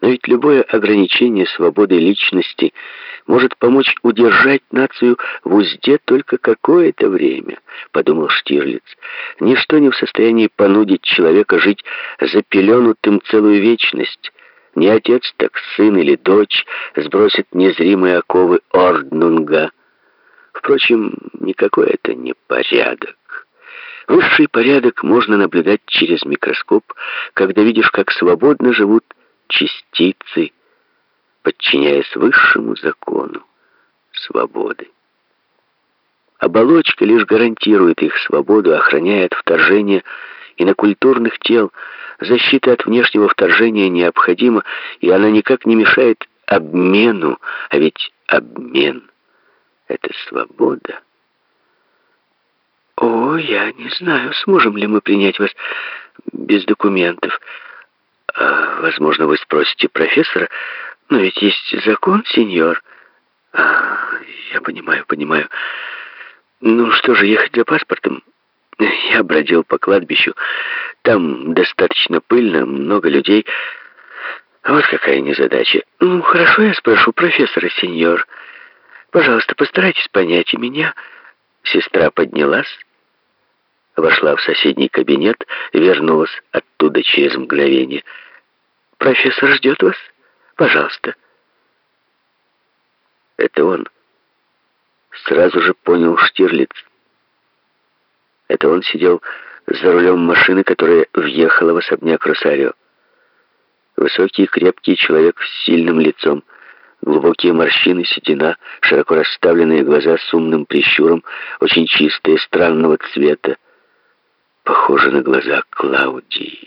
Но ведь любое ограничение свободы личности может помочь удержать нацию в узде только какое-то время, подумал Штирлиц. Ничто не в состоянии понудить человека жить запеленутым целую вечность. Ни отец, так сын или дочь сбросит незримые оковы Орднунга. Впрочем, никакой это не порядок. Высший порядок можно наблюдать через микроскоп, когда видишь, как свободно живут частицы, подчиняясь высшему закону свободы. Оболочка лишь гарантирует их свободу, охраняя от вторжения инокультурных тел. Защита от внешнего вторжения необходима, и она никак не мешает обмену, а ведь обмен — это свобода. «О, я не знаю, сможем ли мы принять вас без документов. А, возможно, вы спросите профессора, но ведь есть закон, сеньор». А, я понимаю, понимаю. Ну что же, ехать за паспортом? Я бродил по кладбищу. Там достаточно пыльно, много людей. Вот какая незадача. Ну, хорошо, я спрошу профессора, сеньор. Пожалуйста, постарайтесь понять и меня. Сестра поднялась вошла в соседний кабинет, вернулась оттуда через мгновение. «Профессор ждет вас? Пожалуйста». Это он. Сразу же понял Штирлиц. Это он сидел за рулем машины, которая въехала в особняк Росарио. Высокий, крепкий человек с сильным лицом, глубокие морщины, седина, широко расставленные глаза с умным прищуром, очень чистые, странного цвета, похожи на глаза Клаудии.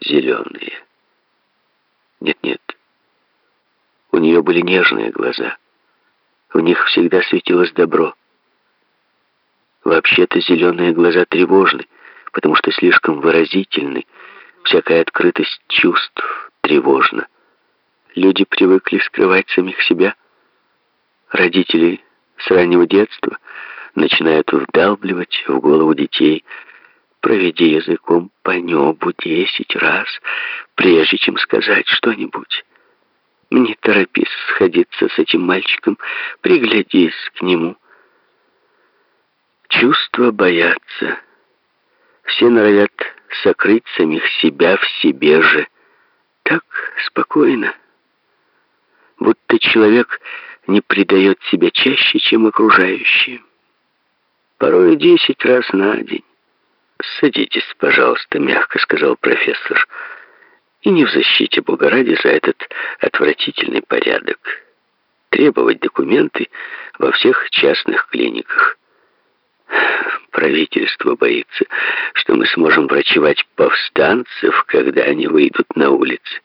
Зеленые. Нет-нет. У нее были нежные глаза. В них всегда светилось добро. Вообще-то зеленые глаза тревожны, потому что слишком выразительны. Всякая открытость чувств тревожна. Люди привыкли скрывать самих себя. Родители с раннего детства — начинают вдалбливать в голову детей. Проведи языком по небу десять раз, прежде чем сказать что-нибудь. Не торопись сходиться с этим мальчиком, приглядись к нему. Чувства боятся. Все норовят сокрыть самих себя в себе же. Так спокойно. Будто человек не предает себя чаще, чем окружающие порой десять раз на день. «Садитесь, пожалуйста», — мягко сказал профессор. «И не в защите Бога ради за этот отвратительный порядок. Требовать документы во всех частных клиниках. Правительство боится, что мы сможем врачевать повстанцев, когда они выйдут на улицы.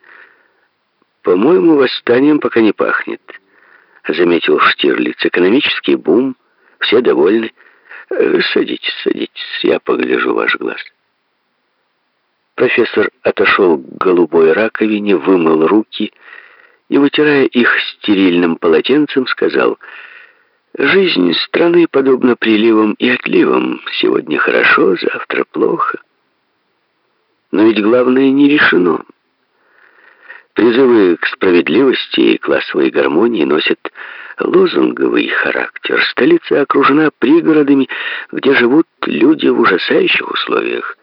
По-моему, восстанием пока не пахнет», — заметил Штирлиц. «Экономический бум, все довольны». Э, садитесь, садитесь, я погляжу ваш глаз. Профессор отошел к голубой раковине, вымыл руки и, вытирая их стерильным полотенцем, сказал, «Жизнь страны подобна приливам и отливам. Сегодня хорошо, завтра плохо. Но ведь главное не решено. Призывы к справедливости и классовой гармонии носят лозунговый характер. Столица окружена пригородами, где живут люди в ужасающих условиях.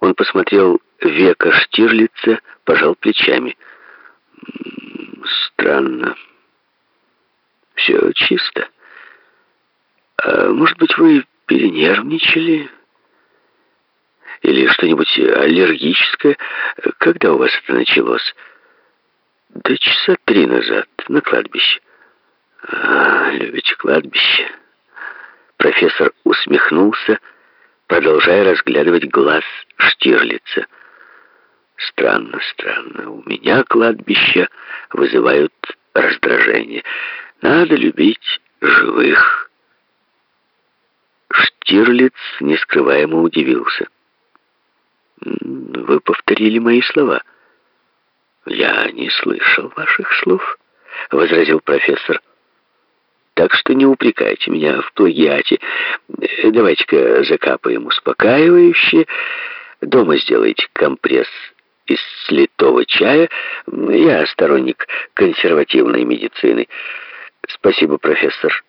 Он посмотрел века Штирлица, пожал плечами. Странно. Все чисто. А может быть, вы перенервничали? Или что-нибудь аллергическое? Когда у вас это началось? Да часа три назад, на кладбище. А, любите кладбище? Профессор усмехнулся, продолжая разглядывать глаз Штирлица. Странно, странно. У меня кладбища вызывают раздражение. Надо любить живых. Штирлиц нескрываемо удивился. «Вы повторили мои слова». «Я не слышал ваших слов», — возразил профессор. «Так что не упрекайте меня в плагиате. Давайте-ка закапаем успокаивающе. Дома сделайте компресс из слитого чая. Я сторонник консервативной медицины. Спасибо, профессор.